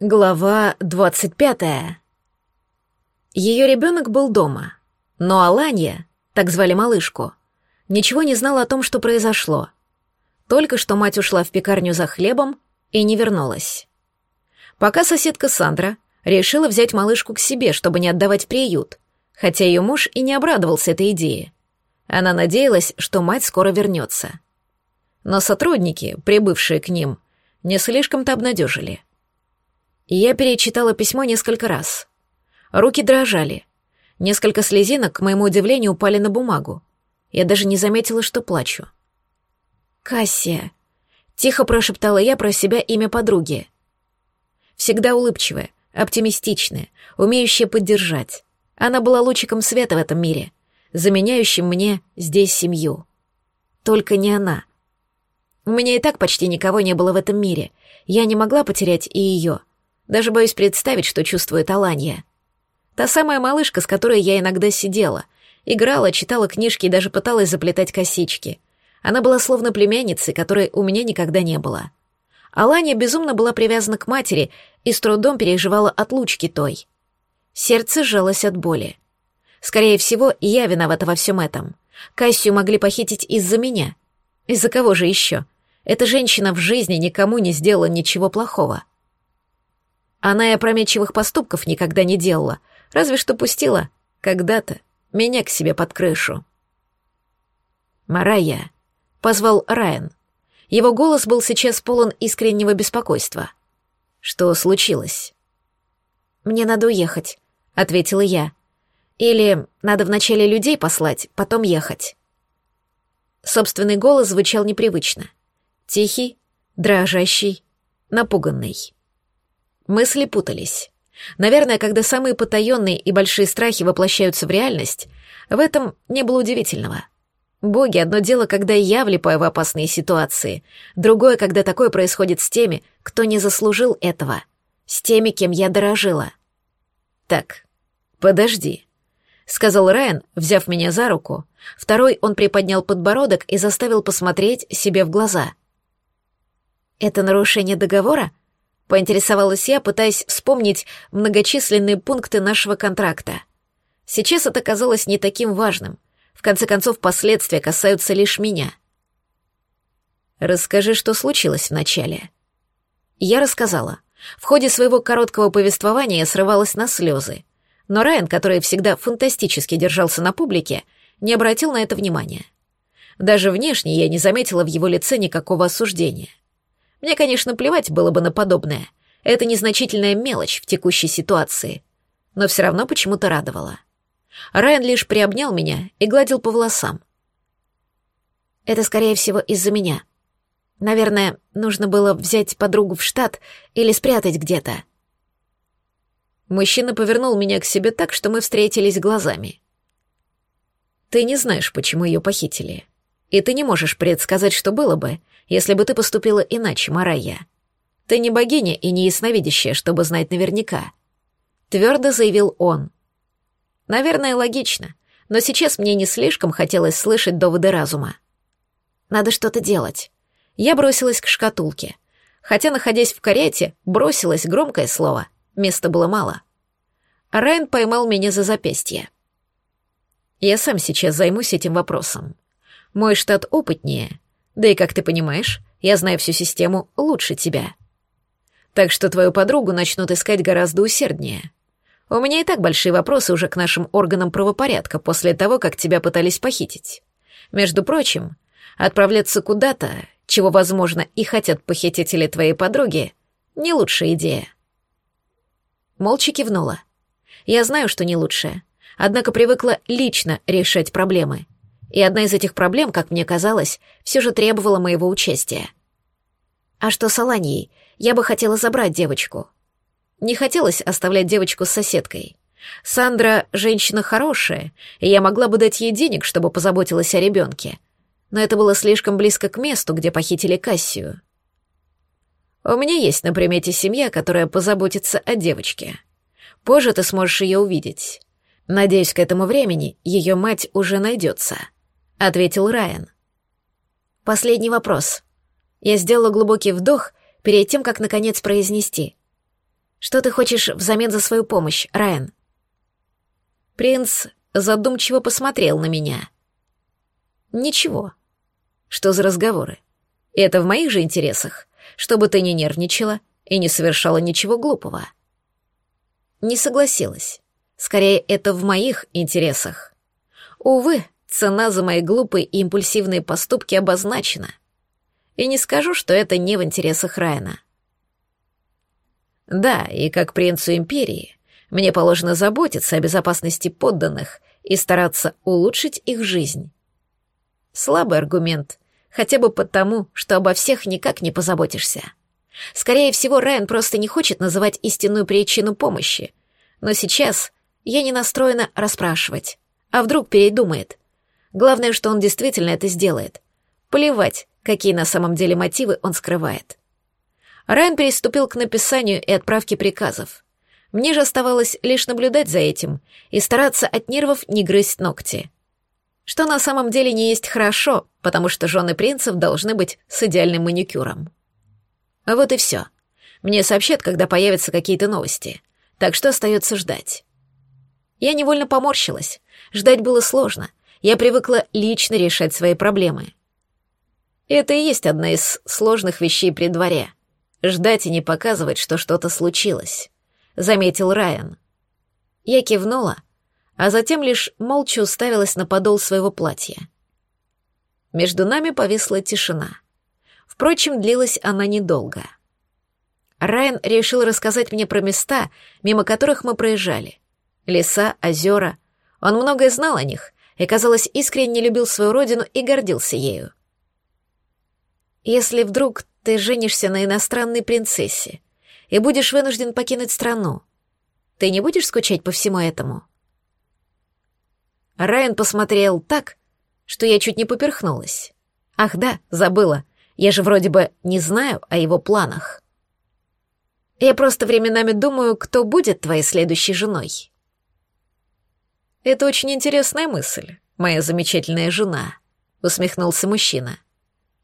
Глава двадцать пятая. Ее ребенок был дома, но Аланья, так звали малышку, ничего не знала о том, что произошло. Только что мать ушла в пекарню за хлебом и не вернулась. Пока соседка Сандра решила взять малышку к себе, чтобы не отдавать в приют, хотя ее муж и не обрадовался этой идее. Она надеялась, что мать скоро вернется. Но сотрудники, прибывшие к ним, не слишком-то обнадежили — я перечитала письмо несколько раз. Руки дрожали. Несколько слезинок, к моему удивлению, упали на бумагу. Я даже не заметила, что плачу. «Кассия», — тихо прошептала я про себя имя подруги. Всегда улыбчивая, оптимистичная, умеющая поддержать. Она была лучиком света в этом мире, заменяющим мне здесь семью. Только не она. У меня и так почти никого не было в этом мире. Я не могла потерять и ее. Даже боюсь представить, что чувствует Аланья. Та самая малышка, с которой я иногда сидела, играла, читала книжки и даже пыталась заплетать косички. Она была словно племянницей, которой у меня никогда не было. Аланья безумно была привязана к матери и с трудом переживала отлучки той. Сердце сжалось от боли. Скорее всего, я виновата во всем этом. Кассию могли похитить из-за меня. Из-за кого же еще? Эта женщина в жизни никому не сделала ничего плохого. Она и опрометчивых поступков никогда не делала, разве что пустила когда-то меня к себе под крышу. «Марая», — позвал Райан. Его голос был сейчас полон искреннего беспокойства. «Что случилось?» «Мне надо уехать», — ответила я. «Или надо вначале людей послать, потом ехать». Собственный голос звучал непривычно. Тихий, дрожащий, напуганный. Мысли путались. Наверное, когда самые потаенные и большие страхи воплощаются в реальность, в этом не было удивительного. Боги, одно дело, когда я влипаю в опасные ситуации, другое, когда такое происходит с теми, кто не заслужил этого, с теми, кем я дорожила. «Так, подожди», — сказал Райан, взяв меня за руку. Второй он приподнял подбородок и заставил посмотреть себе в глаза. «Это нарушение договора?» Поинтересовалась я, пытаясь вспомнить многочисленные пункты нашего контракта. Сейчас это казалось не таким важным. В конце концов, последствия касаются лишь меня. «Расскажи, что случилось вначале». Я рассказала. В ходе своего короткого повествования я срывалась на слезы. Но Райан, который всегда фантастически держался на публике, не обратил на это внимания. Даже внешне я не заметила в его лице никакого осуждения. Мне, конечно, плевать было бы на подобное. Это незначительная мелочь в текущей ситуации. Но все равно почему-то радовало. Райан лишь приобнял меня и гладил по волосам. Это, скорее всего, из-за меня. Наверное, нужно было взять подругу в штат или спрятать где-то. Мужчина повернул меня к себе так, что мы встретились глазами. Ты не знаешь, почему ее похитили. И ты не можешь предсказать, что было бы, если бы ты поступила иначе, Марая. Ты не богиня и не ясновидящая, чтобы знать наверняка. Твердо заявил он. Наверное, логично, но сейчас мне не слишком хотелось слышать доводы разума. Надо что-то делать. Я бросилась к шкатулке. Хотя, находясь в карете, бросилось громкое слово. Места было мало. Райан поймал меня за запястье. Я сам сейчас займусь этим вопросом. Мой штат опытнее, да и, как ты понимаешь, я знаю всю систему лучше тебя. Так что твою подругу начнут искать гораздо усерднее. У меня и так большие вопросы уже к нашим органам правопорядка после того, как тебя пытались похитить. Между прочим, отправляться куда-то, чего, возможно, и хотят похитители твоей подруги, не лучшая идея. Молча кивнула. Я знаю, что не лучшая, однако привыкла лично решать проблемы — и одна из этих проблем, как мне казалось, все же требовала моего участия. А что с Аланьей? Я бы хотела забрать девочку. Не хотелось оставлять девочку с соседкой. Сандра — женщина хорошая, и я могла бы дать ей денег, чтобы позаботилась о ребенке. Но это было слишком близко к месту, где похитили Кассию. У меня есть на примете семья, которая позаботится о девочке. Позже ты сможешь ее увидеть. Надеюсь, к этому времени ее мать уже найдется. — ответил Райан. «Последний вопрос». Я сделала глубокий вдох перед тем, как, наконец, произнести. Что ты хочешь взамен за свою помощь, Райан? Принц задумчиво посмотрел на меня. Ничего. Что за разговоры? Это в моих же интересах, чтобы ты не нервничала и не совершала ничего глупого. Не согласилась. Скорее, это в моих интересах. Увы, цена за мои глупые и импульсивные поступки обозначена. И не скажу, что это не в интересах Райана. Да, и как принцу империи, мне положено заботиться о безопасности подданных и стараться улучшить их жизнь. Слабый аргумент, хотя бы потому, что обо всех никак не позаботишься. Скорее всего, Райан просто не хочет называть истинную причину помощи. Но сейчас я не настроена расспрашивать. А вдруг передумает? Главное, что он действительно это сделает. Плевать, какие на самом деле мотивы он скрывает. Райан переступил к написанию и отправке приказов. Мне же оставалось лишь наблюдать за этим и стараться от нервов не грызть ногти. Что на самом деле не есть хорошо, потому что жены принцев должны быть с идеальным маникюром. Вот и все. Мне сообщат, когда появятся какие-то новости. Так что остается ждать. Я невольно поморщилась. Ждать было сложно. Я привыкла лично решать свои проблемы. Это и есть одна из сложных вещей при дворе. Ждать и не показывать, что что-то случилось заметил Райан. Я кивнула, а затем лишь молча уставилась на подол своего платья. Между нами повисла тишина. Впрочем, длилась она недолго. Райан решил рассказать мне про места, мимо которых мы проезжали. Леса, озера. Он многое знал о них и, казалось, искренне любил свою родину и гордился ею. «Если вдруг ты женишься на иностранной принцессе, и будешь вынужден покинуть страну. Ты не будешь скучать по всему этому?» Райан посмотрел так, что я чуть не поперхнулась. «Ах да, забыла. Я же вроде бы не знаю о его планах. Я просто временами думаю, кто будет твоей следующей женой». «Это очень интересная мысль, моя замечательная жена», — усмехнулся мужчина.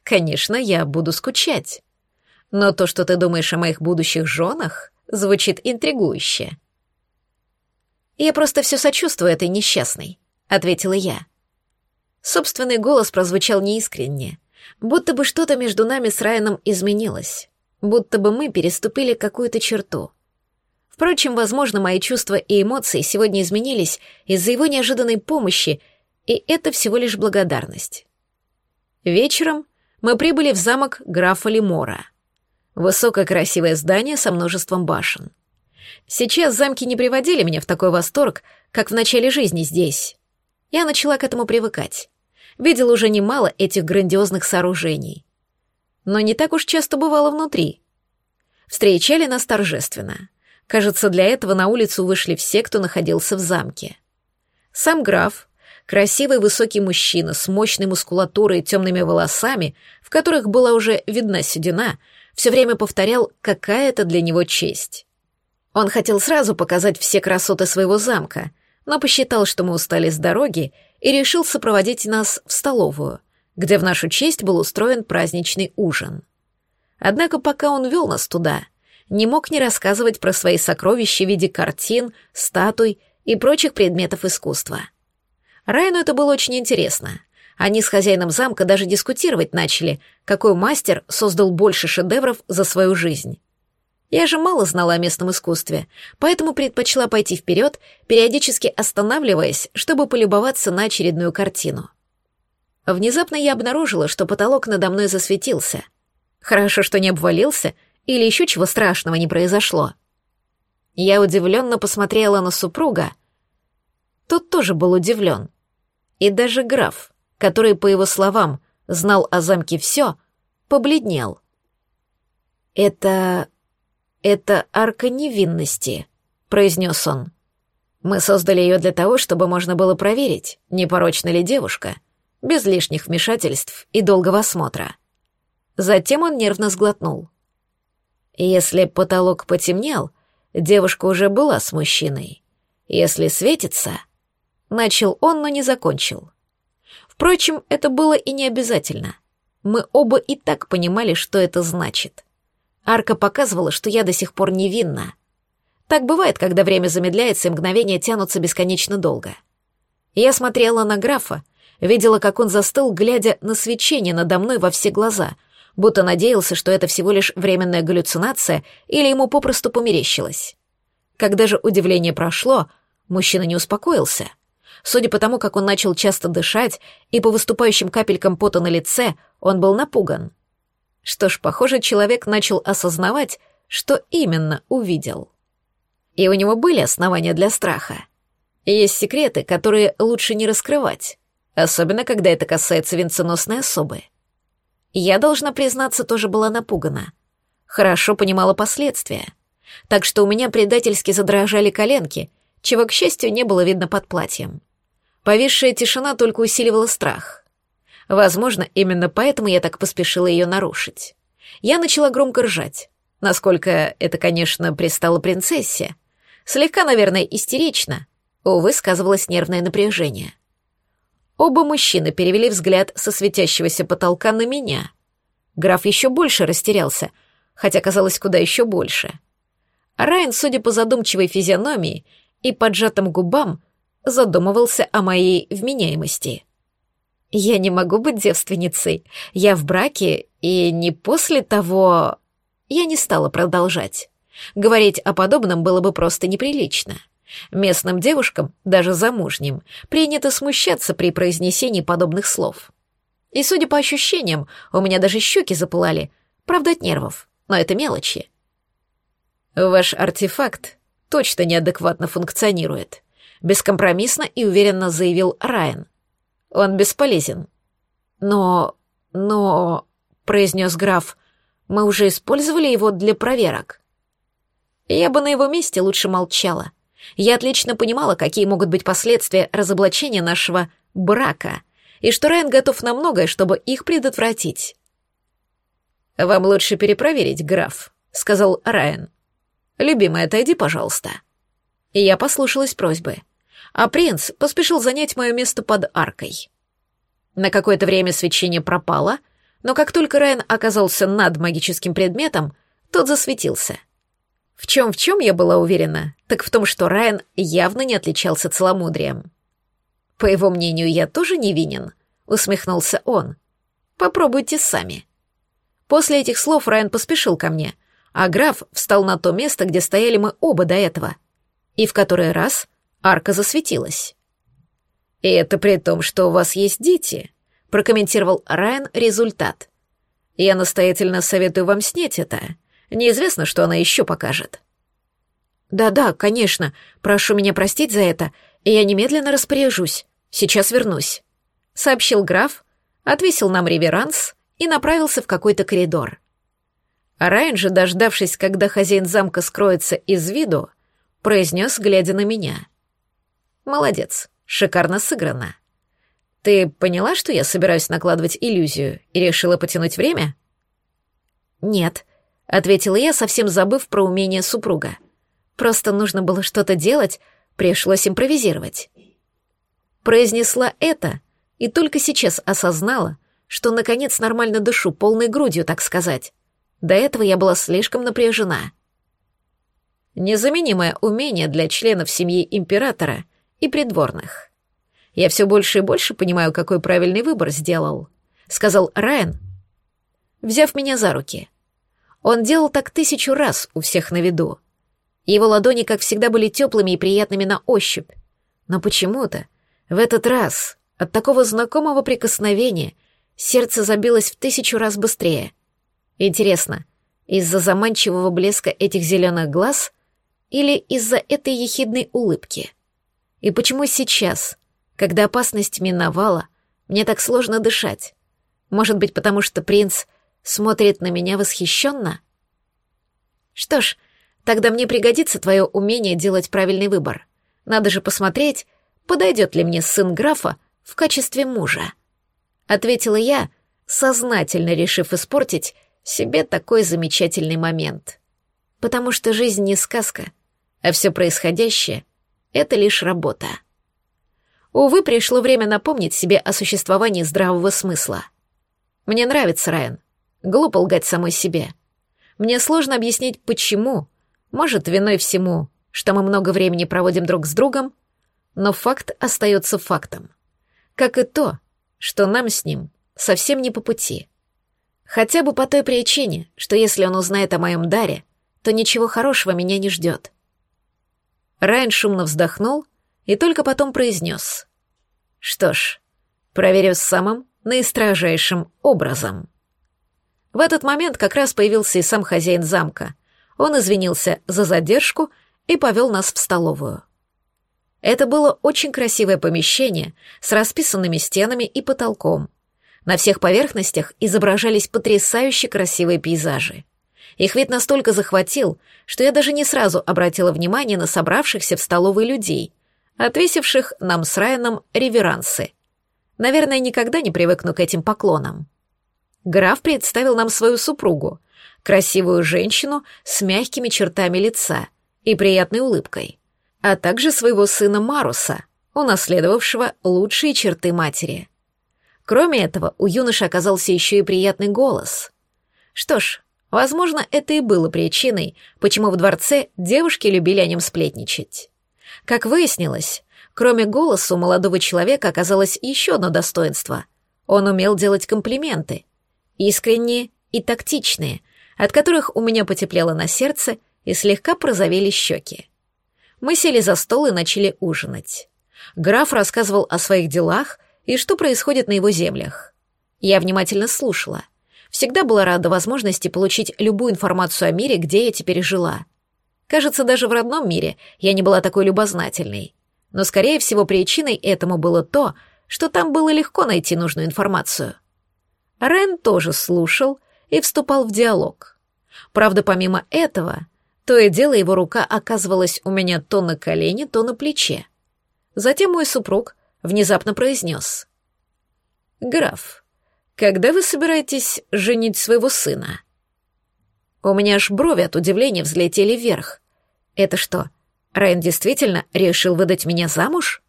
«Конечно, я буду скучать. Но то, что ты думаешь о моих будущих женах, звучит интригующе. Я просто все сочувствую этой несчастной, ответила я. Собственный голос прозвучал неискренне, будто бы что-то между нами с Райаном изменилось, будто бы мы переступили какую-то черту. Впрочем, возможно, мои чувства и эмоции сегодня изменились из-за его неожиданной помощи, и это всего лишь благодарность. Вечером мы прибыли в замок графа Лемора — Высокое красивое здание со множеством башен. Сейчас замки не приводили меня в такой восторг, как в начале жизни здесь. Я начала к этому привыкать. Видела уже немало этих грандиозных сооружений. Но не так уж часто бывало внутри. Встречали нас торжественно. Кажется, для этого на улицу вышли все, кто находился в замке. Сам граф, красивый высокий мужчина с мощной мускулатурой и темными волосами, в которых была уже видна седина — все время повторял, какая это для него честь. Он хотел сразу показать все красоты своего замка, но посчитал, что мы устали с дороги, и решил сопроводить нас в столовую, где в нашу честь был устроен праздничный ужин. Однако пока он вел нас туда, не мог не рассказывать про свои сокровища в виде картин, статуй и прочих предметов искусства. Райну это было очень интересно — они с хозяином замка даже дискутировать начали, какой мастер создал больше шедевров за свою жизнь. Я же мало знала о местном искусстве, поэтому предпочла пойти вперед, периодически останавливаясь, чтобы полюбоваться на очередную картину. Внезапно я обнаружила, что потолок надо мной засветился. Хорошо, что не обвалился, или еще чего страшного не произошло. Я удивленно посмотрела на супруга. Тот тоже был удивлен. И даже граф — который, по его словам, знал о замке все, побледнел. «Это... это арка невинности», — произнес он. «Мы создали ее для того, чтобы можно было проверить, непорочна ли девушка, без лишних вмешательств и долгого осмотра». Затем он нервно сглотнул. Если потолок потемнел, девушка уже была с мужчиной. Если светится... Начал он, но не закончил. Впрочем, это было и не обязательно. Мы оба и так понимали, что это значит. Арка показывала, что я до сих пор невинна. Так бывает, когда время замедляется и мгновения тянутся бесконечно долго. Я смотрела на графа, видела, как он застыл, глядя на свечение надо мной во все глаза, будто надеялся, что это всего лишь временная галлюцинация или ему попросту померещилось. Когда же удивление прошло, мужчина не успокоился. Судя по тому, как он начал часто дышать, и по выступающим капелькам пота на лице, он был напуган. Что ж, похоже, человек начал осознавать, что именно увидел. И у него были основания для страха. Есть секреты, которые лучше не раскрывать, особенно когда это касается венценосной особы. Я, должна признаться, тоже была напугана. Хорошо понимала последствия. Так что у меня предательски задрожали коленки, чего, к счастью, не было видно под платьем. Повисшая тишина только усиливала страх. Возможно, именно поэтому я так поспешила ее нарушить. Я начала громко ржать. Насколько это, конечно, пристало принцессе. Слегка, наверное, истерично. Увы, сказывалось нервное напряжение. Оба мужчины перевели взгляд со светящегося потолка на меня. Граф еще больше растерялся, хотя казалось куда еще больше. Райан, судя по задумчивой физиономии и поджатым губам, задумывался о моей вменяемости. Я не могу быть девственницей. Я в браке, и не после того... Я не стала продолжать. Говорить о подобном было бы просто неприлично. Местным девушкам, даже замужним, принято смущаться при произнесении подобных слов. И, судя по ощущениям, у меня даже щеки запылали, правда, от нервов, но это мелочи. Ваш артефакт точно неадекватно функционирует, бескомпромиссно и уверенно заявил Райан. Он бесполезен. Но... но... произнес граф, мы уже использовали его для проверок. Я бы на его месте лучше молчала. Я отлично понимала, какие могут быть последствия разоблачения нашего брака, и что Райан готов на многое, чтобы их предотвратить. «Вам лучше перепроверить, граф», — сказал Райан. «Любимая, отойди, пожалуйста». И я послушалась просьбы. А принц поспешил занять мое место под аркой. На какое-то время свечение пропало, но как только Райан оказался над магическим предметом, тот засветился — в чем в чем я была уверена, так в том, что Райан явно не отличался целомудрием. По его мнению, я тоже невинен, усмехнулся он. Попробуйте сами. После этих слов Райан поспешил ко мне, а граф встал на то место, где стояли мы оба до этого. И в который раз арка засветилась. «И это при том, что у вас есть дети», — прокомментировал Райан результат. «Я настоятельно советую вам снять это. Неизвестно, что она еще покажет. Да-да, конечно. Прошу меня простить за это, и я немедленно распоряжусь. Сейчас вернусь, сообщил граф, отвесил нам реверанс и направился в какой-то коридор. А Райан же, дождавшись, когда хозяин замка скроется из виду, произнес, глядя на меня. «Молодец, шикарно сыграно. Ты поняла, что я собираюсь накладывать иллюзию и решила потянуть время?» «Нет», — ответила я, совсем забыв про умение супруга. «Просто нужно было что-то делать, пришлось импровизировать». Произнесла это и только сейчас осознала, что наконец нормально дышу, полной грудью, так сказать. До этого я была слишком напряжена. Незаменимое умение для членов семьи императора и придворных. Я все больше и больше понимаю, какой правильный выбор сделал, сказал Райан, взяв меня за руки — он делал так тысячу раз у всех на виду. Его ладони, как всегда, были теплыми и приятными на ощупь. Но почему-то в этот раз от такого знакомого прикосновения сердце забилось в тысячу раз быстрее. Интересно, из-за заманчивого блеска этих зеленых глаз или из-за этой ехидной улыбки? И почему сейчас, когда опасность миновала, мне так сложно дышать? Может быть, потому что принц смотрит на меня восхищенно? Что ж, тогда мне пригодится твое умение делать правильный выбор. Надо же посмотреть, подойдет ли мне сын графа в качестве мужа. Ответила я, сознательно решив испортить себе такой замечательный момент. Потому что жизнь не сказка, а все происходящее — это лишь работа. Увы, пришло время напомнить себе о существовании здравого смысла. Мне нравится Райан. Глупо лгать самой себе. Мне сложно объяснить, почему. Может, виной всему что мы много времени проводим друг с другом, но факт остается фактом. Как и то, что нам с ним совсем не по пути. Хотя бы по той причине, что если он узнает о моем даре, то ничего хорошего меня не ждет. Райан шумно вздохнул и только потом произнес. «Что ж, проверю самым наистрожайшим образом». В этот момент как раз появился и сам хозяин замка. Он извинился за задержку и повел нас в столовую. Это было очень красивое помещение с расписанными стенами и потолком. На всех поверхностях изображались потрясающе красивые пейзажи. Их вид настолько захватил, что я даже не сразу обратила внимание на собравшихся в столовой людей, отвесивших нам с Райаном реверансы. Наверное, никогда не привыкну к этим поклонам. Граф представил нам свою супругу, красивую женщину с мягкими чертами лица и приятной улыбкой, а также своего сына Маруса, унаследовавшего лучшие черты матери. Кроме этого, у юноши оказался еще и приятный голос. Что ж, возможно, это и было причиной, почему в дворце девушки любили о нем сплетничать. Как выяснилось, кроме голоса у молодого человека оказалось еще одно достоинство. Он умел делать комплименты. Искренние и тактичные, от которых у меня потеплело на сердце и слегка прозовели щеки. Мы сели за стол и начали ужинать. Граф рассказывал о своих делах и что происходит на его землях. Я внимательно слушала. Всегда была рада возможности получить любую информацию о мире, где я теперь жила. Кажется, даже в родном мире я не была такой любознательной. Но, скорее всего, причиной этому было то, что там было легко найти нужную информацию. Рен тоже слушал и вступал в диалог. Правда, помимо этого, то и дело его рука оказывалась у меня то на колене, то на плече. Затем мой супруг внезапно произнес. «Граф, когда вы собираетесь женить своего сына?» У меня аж брови от удивления взлетели вверх. Это что, Райан действительно решил выдать меня замуж?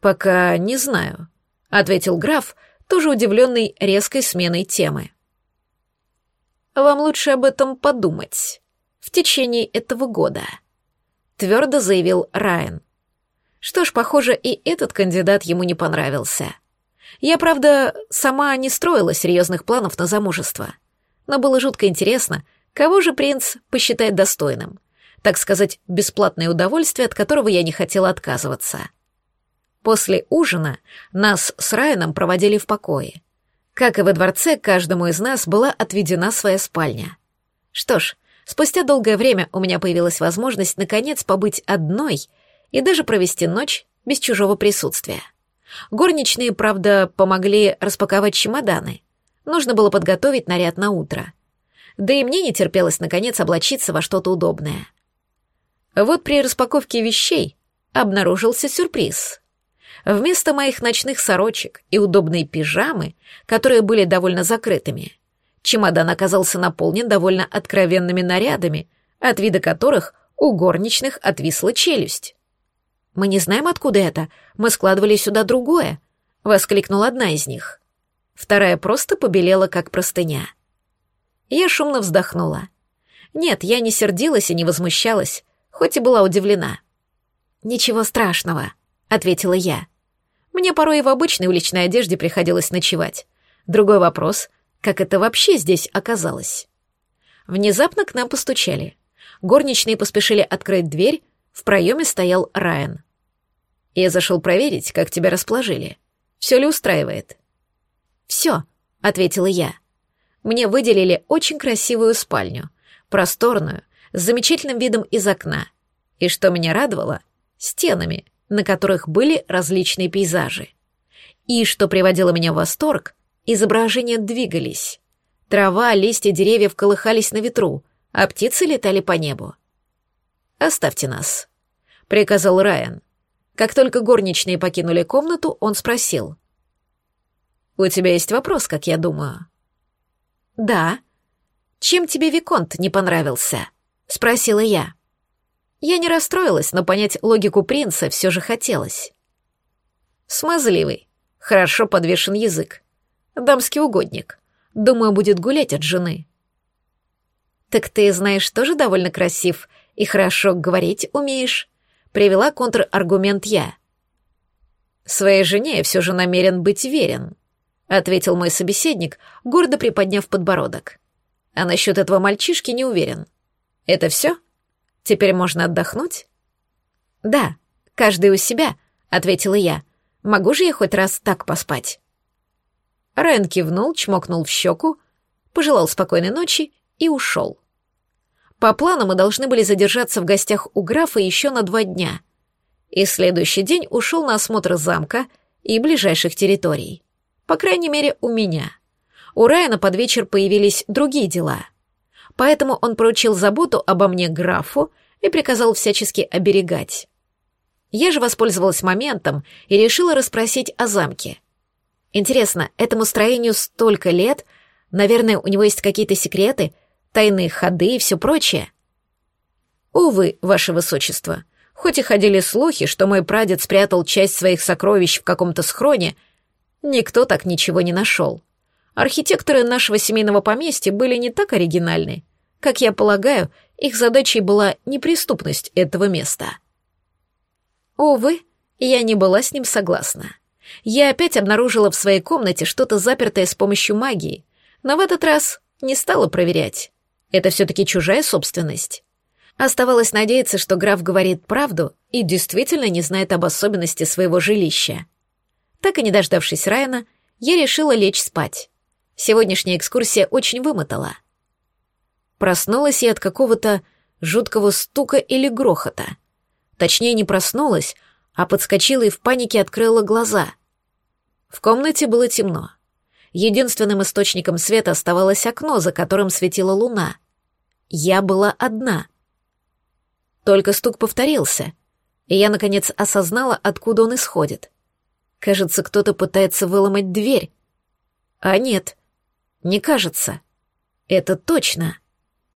Пока не знаю, ответил граф, тоже удивленный резкой сменой темы. Вам лучше об этом подумать в течение этого года, твердо заявил Райан. Что ж, похоже, и этот кандидат ему не понравился. Я, правда, сама не строила серьезных планов на замужество — но было жутко интересно, кого же принц посчитает достойным. Так сказать, бесплатное удовольствие, от которого я не хотела отказываться. После ужина нас с Райаном проводили в покое. Как и во дворце, каждому из нас была отведена своя спальня. Что ж, спустя долгое время у меня появилась возможность наконец побыть одной и даже провести ночь без чужого присутствия. Горничные, правда, помогли распаковать чемоданы — Нужно было подготовить наряд на утро. Да и мне не терпелось, наконец, облачиться во что-то удобное. Вот при распаковке вещей обнаружился сюрприз. Вместо моих ночных сорочек и удобной пижамы, которые были довольно закрытыми, чемодан оказался наполнен довольно откровенными нарядами, от вида которых у горничных отвисла челюсть. «Мы не знаем, откуда это, мы складывали сюда другое», — воскликнула одна из них вторая просто побелела, как простыня. Я шумно вздохнула. Нет, я не сердилась и не возмущалась, хоть и была удивлена. «Ничего страшного», — ответила я. Мне порой и в обычной уличной одежде приходилось ночевать. Другой вопрос — как это вообще здесь оказалось? Внезапно к нам постучали. Горничные поспешили открыть дверь, в проеме стоял Райан. Я зашел проверить, как тебя расположили. Все ли устраивает? «Все», — ответила я. Мне выделили очень красивую спальню, просторную, с замечательным видом из окна. И что меня радовало — стенами, на которых были различные пейзажи. И, что приводило меня в восторг, изображения двигались. Трава, листья деревьев колыхались на ветру, а птицы летали по небу. «Оставьте нас», — приказал Райан. Как только горничные покинули комнату, он спросил. У тебя есть вопрос, как я думаю?» «Да». «Чем тебе Виконт не понравился?» — спросила я. Я не расстроилась, но понять логику принца все же хотелось. Смазливый, хорошо подвешен язык. Дамский угодник. Думаю, будет гулять от жены. «Так ты, знаешь, тоже довольно красив И хорошо говорить умеешь. Привела контраргумент я. Своей жене я все же намерен быть верен, ответил мой собеседник, гордо приподняв подбородок. А насчет этого мальчишки не уверен. Это все? Теперь можно отдохнуть? Да, каждый у себя, ответила я. Могу же я хоть раз так поспать? Райан кивнул, чмокнул в щеку, пожелал спокойной ночи и ушел. По плану мы должны были задержаться в гостях у графа еще на два дня. И следующий день ушел на осмотр замка и ближайших территорий. По крайней мере, у меня. У Райана под вечер появились другие дела. Поэтому он поручил заботу обо мне графу и приказал всячески оберегать. Я же воспользовалась моментом и решила расспросить о замке. Интересно, этому строению столько лет, наверное, у него есть какие-то секреты, тайные ходы и все прочее. Увы, ваше высочество, хоть и ходили слухи, что мой прадед спрятал часть своих сокровищ в каком-то схроне, никто так ничего не нашел. Архитекторы нашего семейного поместья были не так оригинальны. Как я полагаю, их задачей была неприступность этого места. Увы, я не была с ним согласна. Я опять обнаружила в своей комнате что-то запертое с помощью магии, но в этот раз не стала проверять. Это все-таки чужая собственность. Оставалось надеяться, что граф говорит правду и действительно не знает об особенности своего жилища. Так и не дождавшись Райана, я решила лечь спать. Сегодняшняя экскурсия очень вымотала. Проснулась я от какого-то жуткого стука или грохота. Точнее, не проснулась, а подскочила и в панике открыла глаза. В комнате было темно. Единственным источником света оставалось окно, за которым светила луна. Я была одна. Только стук повторился, и я, наконец, осознала, откуда он исходит. Кажется, кто-то пытается выломать дверь. А нет, не кажется. Это точно.